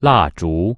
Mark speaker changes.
Speaker 1: 蜡烛。